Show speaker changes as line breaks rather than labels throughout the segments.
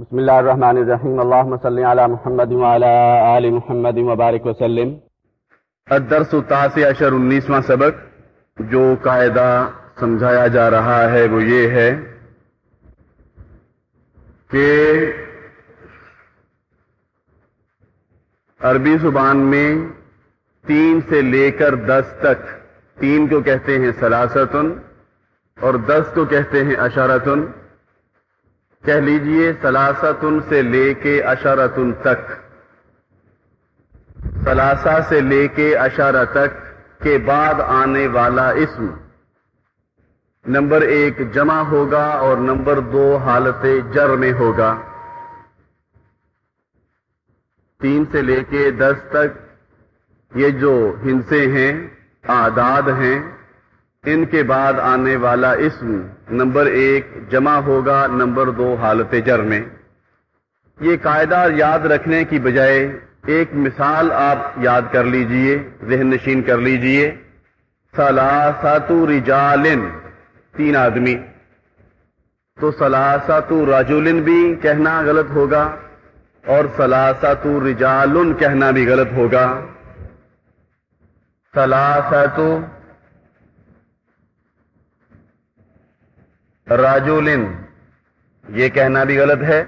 بسم الله الرحمن الرحيم اللهم صل على محمد وعلى آل محمد وبارك وسلم.
الدرس التاسع عشر انیسواں سبق، جو قاعدہ سمجھایا جا رہا ہے وہ یہ ہے کہ عربی زبان میں تین سے لے کر دس تک، تین کو کہتے ہیں سلاستن اور دس کو کہتے ہیں اشارتن کہہ لیجیے سلاستن سے لے کے اشارتن تک۔ سلاسا سے لے کے اشارہ تک کے بعد آنے والا اسم۔ نمبر ایک جمع ہوگا اور نمبر دو حالت جر میں ہوگا۔ تین سے لے کے دس تک یہ جو ہنسے ہیں، آداد ہیں ان کے بعد آنے والا اسم نمبر ایک جمع ہوگا نمبر دو حالت جر میں۔ یہ قاعدہ یاد رکھنے کی بجائے ایک مثال آپ یاد کر لیجیے، ذہن نشین کر لیجیے۔ سلاسات رجالن، تین آدمی۔ تو سلاسات راجولن بھی کہنا غلط ہوگا اور سلاسات رجالن کہنا بھی غلط ہوگا۔ سلاسات راجولن، یہ کہنا بھی غلط ہے۔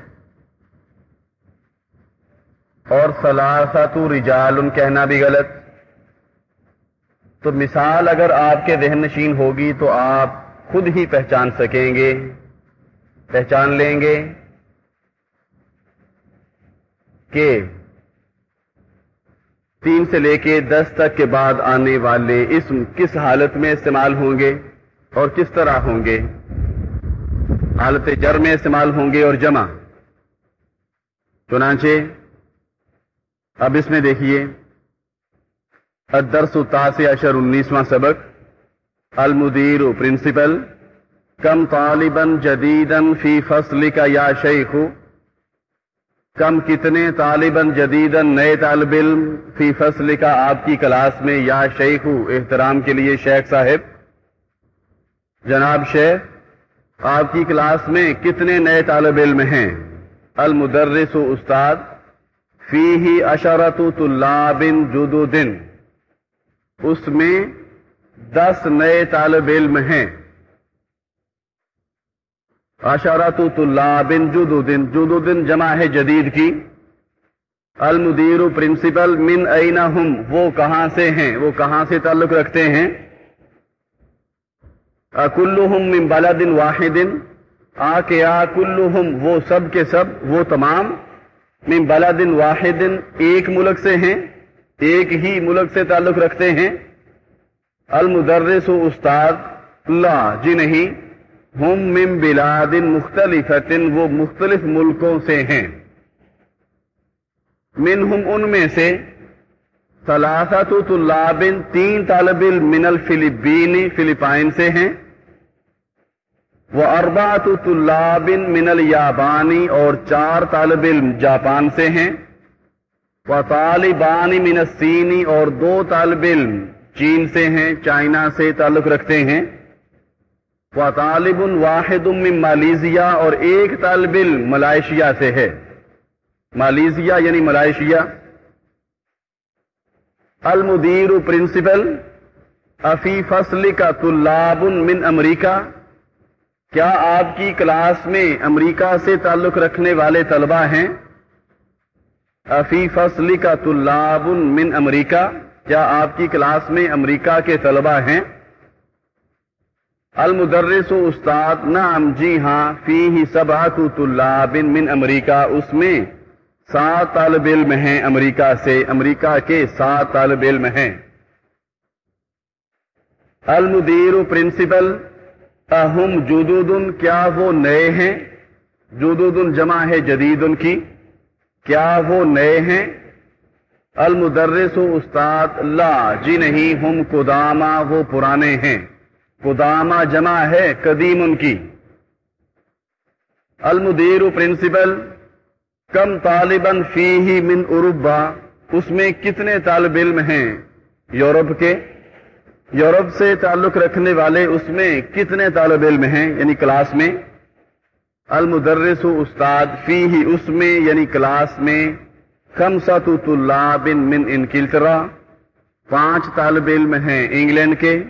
اور سلاسات رجال کہنا بھی غلط۔ تو مثال اگر آپ کے ذہن نشین ہوگی تو آپ خود ہی پہچان سکیں گے، پہچان لیں گے کہ تین سے لے کے دس تک کے بعد آنے والے اسم کس حالت میں استعمال ہوں گے اور کس طرح ہوں گے۔ حالت جر میں استعمال ہوں گے اور جمع۔ چنانچہ، اب اس میں دیکھیے۔ الدرس تاسع عشر انیسواں سبق۔ المدیر پرنسپل۔ کم طالباً جدیدن فی فصل کا یا شیخ۔ کم کتنے طالباً جدیدن نئے طالب علم فی فصل کا آپ کی کلاس میں یا شیخ۔ احترام کے لیے شیخ صاحب۔ جناب شیخ آپ کی کلاس میں کتنے نئے طالب علم ہیں؟ المدرس و استاد فی ہی اشرت طلاب جدودن اس میں دس نئے طالب علم ہیں۔ اشرت طلاب جدودن جدودن جمع ہے جدید کی۔ المدیر پرنسپل، من اینا ہم؟ وہ کہاں سے ہیں؟ وہ کہاں سے تعلق رکھتے ہیں؟ اکلہم من بلد واحد آ کے آ کلہم، وہ سب کے سب، وہ تمام۔ من بلد واحد ایک ملک سے ہیں، ایک ہی ملک سے تعلق رکھتے ہیں۔ المدرس و استاد، لا جی نہیں۔ ہم من بلاد مختلف وہ مختلف ملکوں سے ہیں۔ منہم ان میں سے سلاسات طلاب تین طالب علم من الفلپینی فلپائن سے ہیں۔ وہ اربات طلاب من الیابانی اور چار طالب علم جاپان سے ہیں۔ وہ طالبانی من الصینی اور دو طالب علم چین سے ہیں، چائنا سے تعلق رکھتے ہیں۔ وہ طالب واحد من مالیزیا اور ایک طالب علم ملائیشیا سے ہے۔ مالیزیا یعنی ملائیشیا۔ المدیر پرنسپل، افی فصل کا طلاب من امریکہ۔ کیا آپ کی کلاس میں امریکہ سے تعلق رکھنے والے طلبہ ہیں؟ افی فصل کا طلاب من امریکہ، کیا آپ کی کلاس میں امریکہ کے طلبہ ہیں؟ المدرس و استاد نعم جی ہاں فی ہی سبا طلاب من امریکہ، اس میں سات طالب علم ہیں امریکہ سے، امریکہ کے سات طالب علم ہیں۔ المدیر پرنسپل اہم جدودن کیا وہ نئے ہیں؟ جدودن جمع ہے جدید ان کی۔ کیا وہ نئے ہیں؟ المدرس و استاد، لا جی نہیں، ہم قدامہ وہ پرانے ہیں۔ قدامہ جمع ہے قدیم ان کی۔ المدیر پرنسپل، کم طالباً فی ہی من اروبا اس میں کتنے طالب علم ہیں؟ یورپ کے۔ یورپ سے تعلق رکھنے والے اس میں کتنے طالب علم ہیں؟ یعنی کلاس میں؟ المدرس استاد فی ہی اس میں یعنی کلاس میں خمسۃ طلاب من انکلترا پانچ طالب علم ہیں انگلینڈ کے۔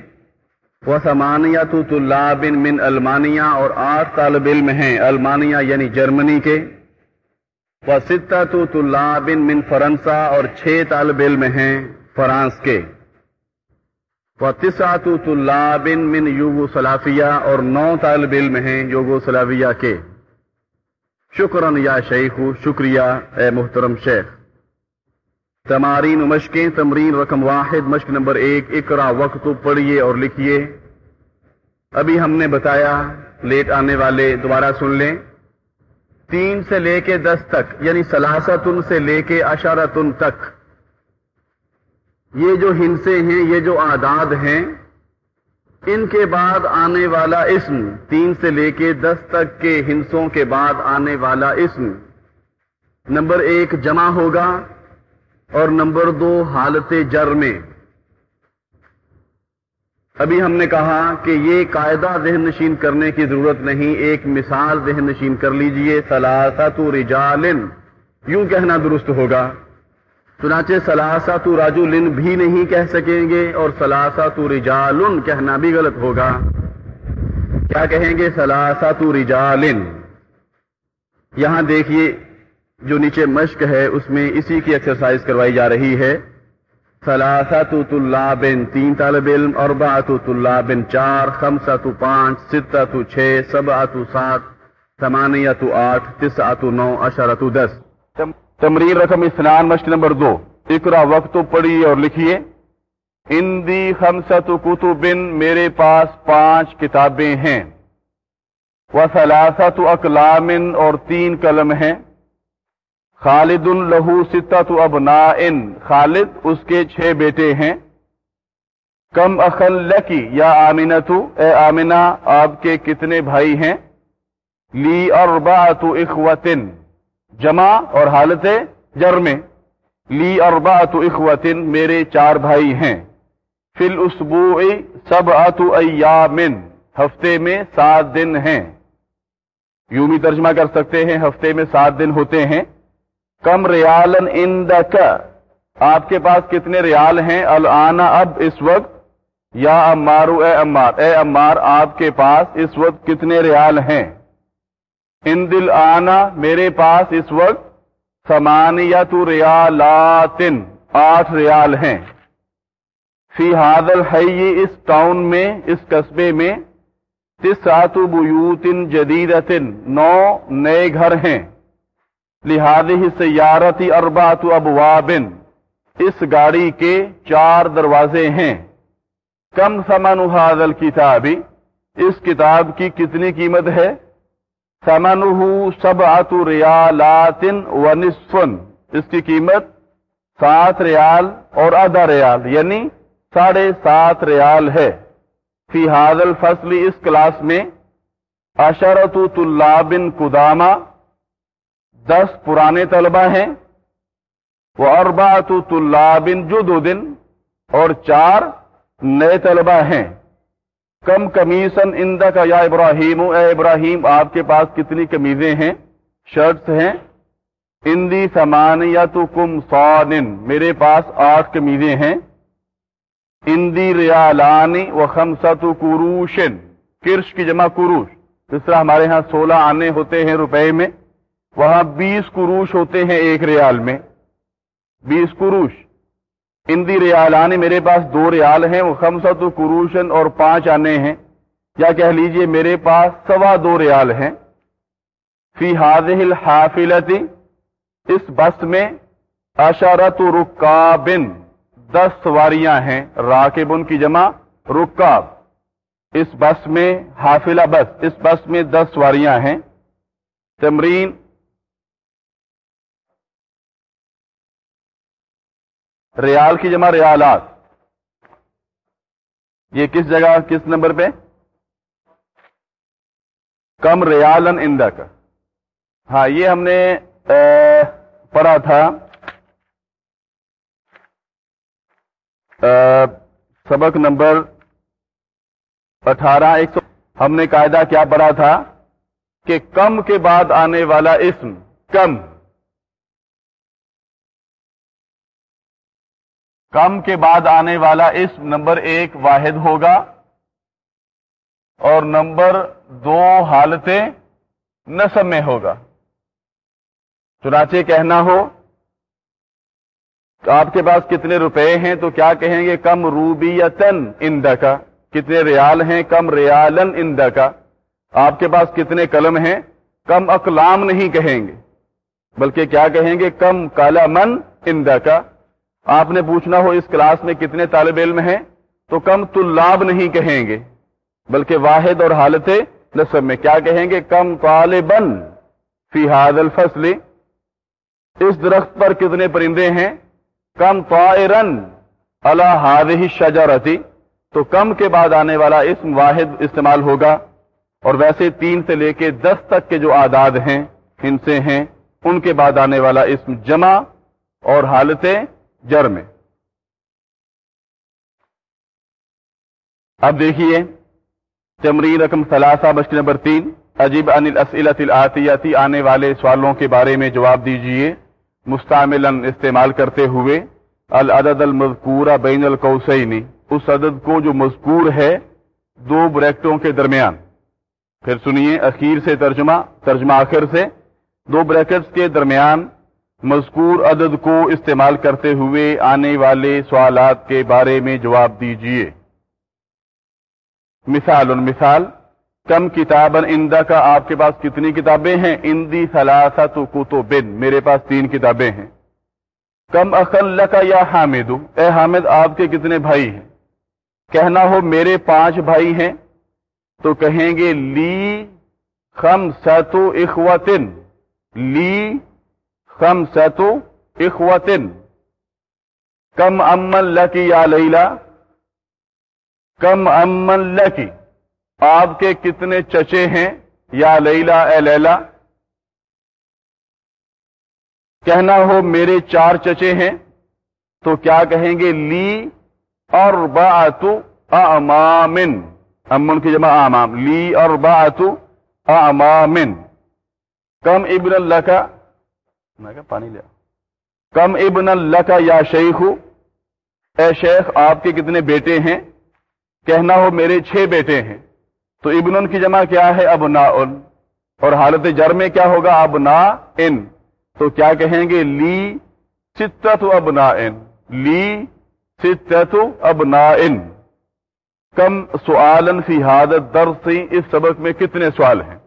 وہ سمانیہ طلاب من المانیہ اور آٹھ طالب علم ہیں المانیہ یعنی جرمنی کے۔ وہ ستہ طلاب من فرنسا اور چھ طالب علم ہیں فرانس کے۔ تسعت طلاب من یوگو سلافیہ اور نو طالب علم ہیں یوگو سلافیہ کے۔ شکرن یا شیخ، شکریہ اے محترم شیخ۔ تمارین مشقیں، تمرین رقم واحد، مشق نمبر ایک اکرا وقت پڑھیے اور لکھیے۔ ابھی ہم نے بتایا، لیٹ آنے والے دوبارہ سن لیں۔ تین سے لے کے دس تک یعنی سلاستن سے لے کے اشارتن تک۔ یہ جو ہنسے ہیں، یہ جو آداد ہیں، ان کے بعد آنے والا اسم، تین سے لے کے دس تک کے ہنسوں کے بعد آنے والا اسم۔ نمبر ایک جمع ہوگا اور نمبر دو حالت جر میں۔ ابھی ہم نے کہا کہ یہ قاعدہ ذہن نشین کرنے کی ضرورت نہیں، ایک مثال ذہن نشین کر لیجیے سلاسات رجالن۔ یوں کہنا درست ہوگا۔ چنانچہ سلاسا تو راجو لن بھی نہیں کہہ سکیں گے اور سلاسا تو رجالن کہنا بھی غلط ہوگا۔ کیا کہیں گے سلاسا تو رجالن؟ یہاں دیکھیے جو نیچے مشق ہے، اس میں اسی کی ایکسرسائز کروائی جا رہی ہے۔ سلاسا تو بن تین طالب علم اور تو بن چار خمسا تو پانچ ستا تو چھ سب تو سات سمانیہ تو آٹھ تس تو نو اشارہ تو دس۔ تمرین رقم اسنان مشق نمبر دو۔ اکرا وقت پڑھی اور لکھیے۔ ہندی خمسط کتبن میرے پاس پانچ کتابیں ہیں۔ وہ سلاست اقلامن اور تین قلم ہیں۔ خالد الہو ستت ابنا خالد اس کے چھ بیٹے ہیں۔ کم اخل لکی یا آمینہ اے آمینہ، آپ کے کتنے بھائی ہیں؟ لی اربعت اخوتن جمع اور حالت جر میں لی اربا اخوتن میرے چار بھائی ہیں۔ فل اسبو سب اتو ایامن ہفتے میں سات دن ہیں۔ یوں بھی ترجمہ کر سکتے ہیں، ہفتے میں سات دن ہوتے ہیں۔ کم ریالن ان آپ کے پاس کتنے ریال ہیں؟ الانا اب، اس وقت۔ یا امارو اے امار اے امار، آپ کے پاس اس وقت کتنے ریال ہیں؟ ان دل آنا میرے پاس اس وقت سمانیت ریالاتن، آٹھ ریال ہیں۔ فی حادل ہے اس ٹاؤن میں، اس قصبے میں، تسعت بیوتن جدیدتن نو نئے گھر ہیں۔ لہذی سیارتی اربات ابوابن اس گاڑی کے چار دروازے ہیں۔ کم سمن حادل کتابی، اس کتاب کی کتنی قیمت ہے؟ سمن سب اتو و نصفن اس کی قیمت سات ریال اور آدھا ریال یعنی ساڑھے سات ریال ہے۔ فی حاضل فصل اس کلاس میں اشرت طلابن قدامہ، دس پرانے طلبہ ہیں وہ اربات طلابن جو دن اور چار نئے طلبہ ہیں۔ کم کمیسن اندا کا یا ابراہیم، اے ابراہیم، آپ کے پاس کتنی کمیزیں ہیں؟ شرٹس ہیں؟ اندی سمان یا تو کم سون میرے پاس آٹھ کمیزیں ہیں۔ اندی ریالانی و خمسط کروشن کرش کی جمع کروش جس طرح ہمارے ہاں سولہ آنے ہوتے ہیں روپے میں۔ وہاں بیس کروش ہوتے ہیں ایک ریال میں۔ بیس کروش اندی ریال آنے میرے پاس دو ریال ہیں، وہ خمسط کروشن اور پانچ آنے ہیں۔ یا کہہ لیجیے، میرے پاس سوا دو ریال ہیں۔ فی حاضل حافلتی، اس بس میں اشارت رکابن، دس سواریاں ہیں، راکبن کی جمع رکاب۔ اس بس میں حافلہ بس اس بس میں دس سواریاں ہیں۔ تمرین ریال کی جمع ریالات۔ یہ کس جگہ، کس نمبر پہ؟ کم ریالن اندا کا ہاں یہ ہم نے پڑھا تھا۔ سبق نمبر اٹھارہ، ایک سو۔ ہم نے قاعدہ کیا پڑھا تھا کہ کم کے بعد آنے والا اسم، کم۔ کم کے بعد آنے والا اسم نمبر ایک واحد ہوگا اور نمبر دو حالتیں نصب میں ہوگا۔ چنانچہ کہنا ہو، آپ کے پاس کتنے روپے ہیں تو کیا کہیں گے؟ کم روبیتن اندا کا کتنے ریال ہیں؟ کم ریالن اندا کا آپ کے پاس کتنے قلم ہیں؟ کم اقلام نہیں کہیں گے، بلکہ کیا کہیں گے؟ کم کالا من اندا کا آپ نے پوچھنا ہو اس کلاس میں کتنے طالب علم ہیں؟ تو کم طلاب نہیں کہیں گے، بلکہ واحد اور حالت نصب میں۔ کیا کہیں گے؟ کم طالبن فی حاد الفصل۔ اس درخت پر کتنے پرندے ہیں؟ کم طائرن اللہ حاض شجرتی تو کم کے بعد آنے والا اسم واحد استعمال ہوگا۔ اور ویسے تین سے لے کے دس تک کے جو آداد ہیں ہنسے ہیں۔ ان کے بعد آنے والا اسم جمع اور حالتیں جر میں۔ اب دیکھیے، تمرین رقم ثلاثہ بشک نمبر تین۔ عجیب ان الاسئلت آنے والے سوالوں کے بارے میں جواب دیجیے مستعمل استعمال کرتے ہوئے۔ العدد المذکورہ بین القوسینی اس عدد کو جو مذکور ہے، دو بریکٹوں کے درمیان۔ پھر سنیے، اخیر سے ترجمہ ترجمہ آخر سے۔ دو بریکٹس کے درمیان مذکور عدد کو استعمال کرتے ہوئے آنے والے سوالات کے بارے میں جواب دیجیے مثال مثال، کم کتاب اندا کا آپ کے پاس کتنی کتابیں ہیں؟ اندی سلاست تو بن میرے پاس تین کتابیں ہیں۔ کم اخل کا یا حامد، اے حامد، آپ کے کتنے بھائی ہیں؟ کہنا ہو میرے پانچ بھائی ہیں، تو کہیں گے لی خم سیتو اخوتن لی خم سیتو اخوتن کم امن لکی یا لیلا کم امن لکی آپ کے کتنے چچے ہیں یا لیلا اے لیلا کہنا ہو میرے چار چچے ہیں، تو کیا کہیں گے؟ لی اور باتو امامن امن کی جمع امام لی اور باتو امامن کم ابن اللہ کا پانی لیا کم ابن اللہ کا یا شیخ، اے شیخ، آپ کے کتنے بیٹے ہیں؟ کہنا ہو میرے چھ بیٹے ہیں۔ تو ابن کی جمع کیا ہے؟ اب نا اور حالت جر میں کیا ہوگا؟ اب نا ان تو کیا کہیں گے؟ لی ستت اب نا ان لی ستت اب نا ان کم سوالن فی حادت در اس سبق میں کتنے سوال ہیں؟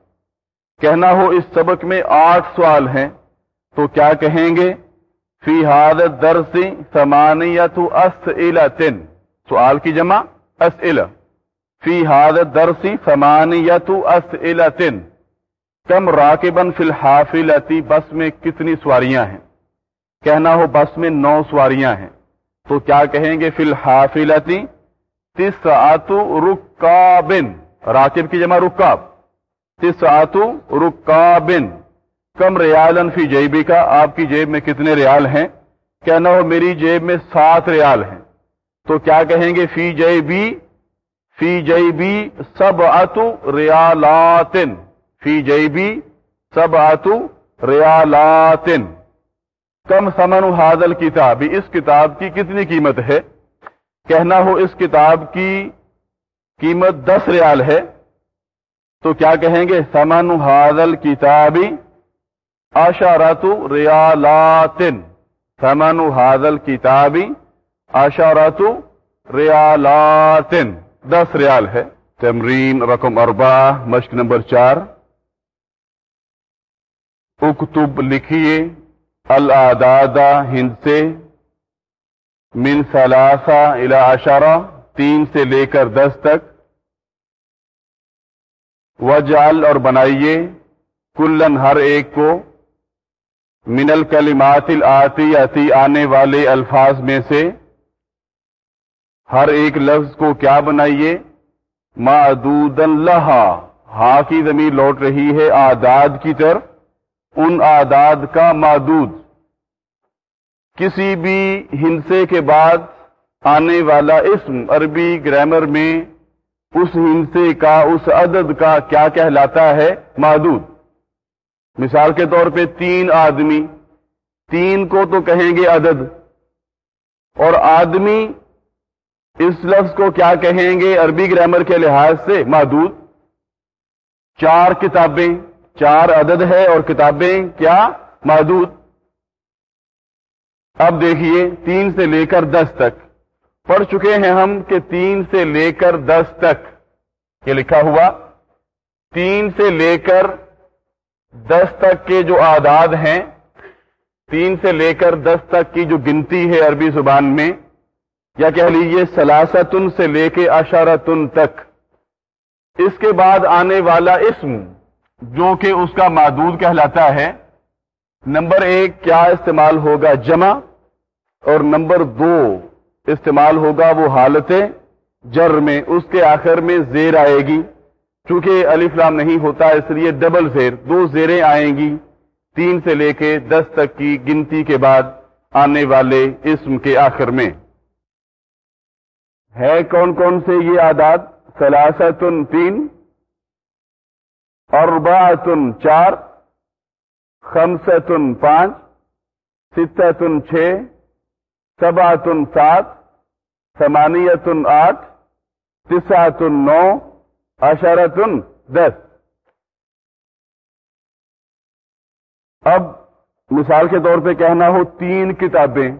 کہنا ہو اس سبق میں آٹھ سوال ہیں۔ تو کیا کہیں گے؟ فی حادت درسی سمانیت اس سوال کی جمع، اسئلہ. فی حادت درسی سمانیت اس کم راکبن فی الحافلتی بس میں کتنی سواریاں ہیں؟ کہنا ہو بس میں نو سواریاں ہیں، تو کیا کہیں گے؟ فی الحافلتی تس آتو رکابن. راکب کی جمع رکاب. تس آتو رکابن. کم ریالن فی جیبی کا، آپ کی جیب میں کتنے ریال ہیں؟ کہنا ہو، میری جیب میں سات ریال ہیں۔ تو کیا کہیں گے؟ فی جے بی فی جے بی سب اتو ریالاتن۔ فی جے بی سب اتو ریالاتن۔ کم سمن حاضل کتاب، اس کتاب کی کتنی قیمت ہے؟ کہنا ہو، اس کتاب کی قیمت دس ریال ہے۔ تو کیا کہیں گے؟ سمن حاضل کتابی آشاراتو ریالاتن سمن حاضل کتابی آشاراتو ریالاتن دس ریال ہے. تمرین، رقم اربا مشق نمبر چار. اکتب لکھیے. الادادا ہند سے من سلاسا الا اشارہ تین سے لے کر دس تک. وجال اور بنائیے. کلن ہر ایک کو من الکلمات آتی آتی آنے والے الفاظ میں سے ہر ایک لفظ کو کیا بنائیے؟ معدود اللہ ہا کی زمین لوٹ رہی ہے آداد کی طرف۔ ان آداد کا معدود۔ کسی بھی ہنسے کے بعد آنے والا اسم عربی گرامر میں اس ہندسے کا، اس عدد کا کیا کہلاتا ہے؟ معدود۔ مثال کے طور پہ تین آدمی، تین کو تو کہیں گے عدد، اور آدمی اس لفظ کو کیا کہیں گے عربی گرامر کے لحاظ سے؟ معدود۔ چار کتابیں، چار عدد ہے اور کتابیں کیا؟ محدود اب دیکھیے، تین سے لے کر دس تک۔ پڑھ چکے ہیں ہم کہ تین سے لے کر دس تک۔ یہ لکھا ہوا۔ تین سے لے کر دس تک کے جو آداد ہیں، تین سے لے کر دس تک کی جو گنتی ہے عربی زبان میں، یا کہہ لیجیے سلاستن سے لے کے اشارتن تک۔ اس کے بعد آنے والا اسم، جو کہ اس کا معدود کہلاتا ہے، نمبر ایک کیا استعمال ہوگا جمع، اور نمبر دو استعمال ہوگا وہ حالت جر میں، اس کے آخر میں زیر آئے گی۔ چونکہ علی فلام نہیں ہوتا، اس لیے ڈبل زیر، دو زیریں آئیں گی۔ تین سے لے کے دس تک کی گنتی کے بعد آنے والے اسم کے آخر میں۔ ہے کون کون سے یہ آداد سلاستن تین، اربعتن چار، خمستن پانچ، ستتن چھ سباتن سات سمانیتن آٹھ، تسعتن نو اشارتن دس۔ اب مثال کے طور پہ کہنا ہو تین کتابیں،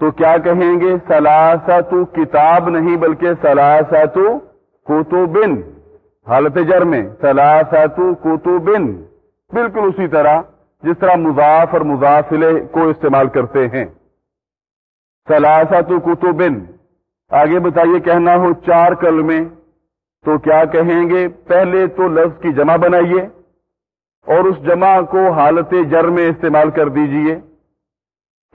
تو کیا کہیں گے؟ سلاسا تو کتاب نہیں بلکہ سلاسا تو کوتوبن حالت جر میں سلاساتو کتبن۔ بالکل اسی طرح جس طرح مضاف اور مضافلے کو استعمال کرتے ہیں۔ سلاساتو کتبن۔ آگے بتائیے کہنا ہو چار کلمے تو کیا کہیں گے؟ پہلے تو لفظ کی جمع بنائیے اور اس جمع کو حالت جر میں استعمال کر دیجیے۔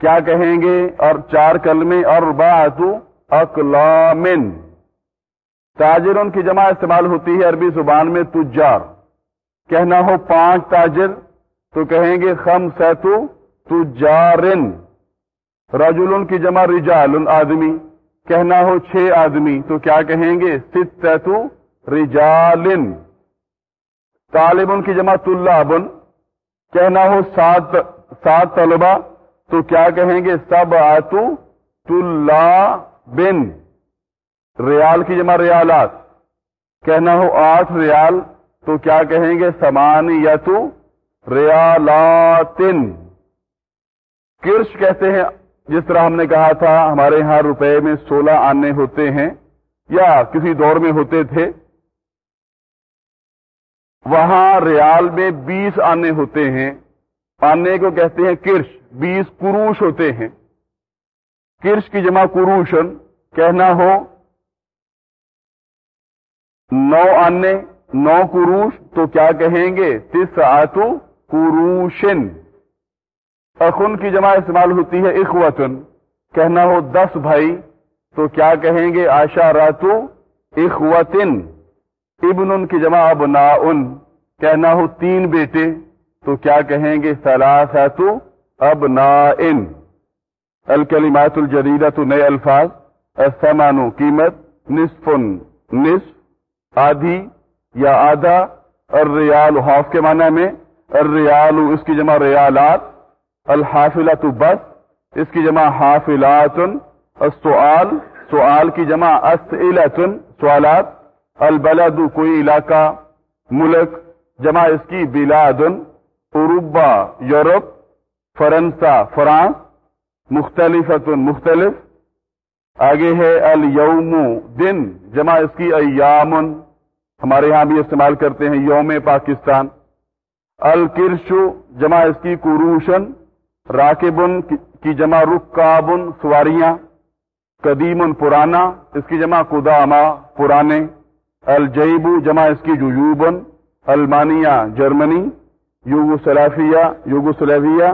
کیا کہیں گے؟ اور چار کلمے اور باتو اکلامن تاجروں کی جمع استعمال ہوتی ہے عربی زبان میں تجار۔ کہنا ہو پانچ تاجر، تو کہیں گے خم سیتو تجارن۔ رجل کی جمع رجال آدمی۔ کہنا ہو چھ آدمی، تو کیا کہیں گے؟ ست سیتو رجالن طالب ان کی جمع طلابن، کہنا ہو سات سات طلبہ، تو کیا کہیں گے؟ سب آتو بن ریال کی جمع ریالات۔ کہنا ہو آٹھ ریال، تو کیا کہیں گے؟ سمان یا تو ریالاتن۔ کرش کہتے ہیں، جس طرح ہم نے کہا تھا، ہمارے یہاں روپے میں سولہ آنے ہوتے ہیں، یا کسی دور میں ہوتے تھے۔ وہاں ریال میں بیس آنے ہوتے ہیں۔ آنے کو کہتے ہیں کرش، بیس کروش ہوتے ہیں۔ کرش کی جمع کروشن کہنا ہو، نو آنے، نو کروش تو کیا کہیں گے؟ تس آتو کروشن اخن کی جمع استعمال ہوتی ہے اخوتن۔ کہنا ہو دس بھائی، تو کیا کہیں گے؟ آشا راتو اخوتن۔ ابن ان کی جمع اب ان۔ کہنا ہو تین بیٹے، تو کیا کہیں گے؟ سلاس سلاساتو اب نا ان الکلیمات الجدیدہ تو نئے الفاظ۔ السمانو قیمت۔ نصفن نصف۔ آدھی یا آدھا۔ الریال حوف کے معنی میں۔ الریال، اس کی جمع ریالات۔ الحافلت بس۔ اس کی جمع حافلات السؤال سوال کی جمع اسئلت سوالات۔ البلد کوئی علاقہ، ملک، جمع اس کی بلاد اروبا یورپ، فرنسا، فرانس مختلف مختلف۔ آگے ہے الوم دن، جمع اس کی ایام۔ ہمارے یہاں بھی استعمال کرتے ہیں یوم پاکستان۔ الکرشو جمع اس کی کروشن راکبن کی جمع رکابن سواریاں۔ قدیم پرانا، اس کی جمع قدامہ پرانے۔ الجیبو جمع اس کی جوجوبن المانیہ، جرمنی یوگو سلافیہ یوگو سلیویہ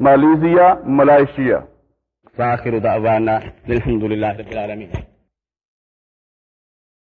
مالیزیا، ملائیشیا۔
دعوانا الحمد لله رب العالمين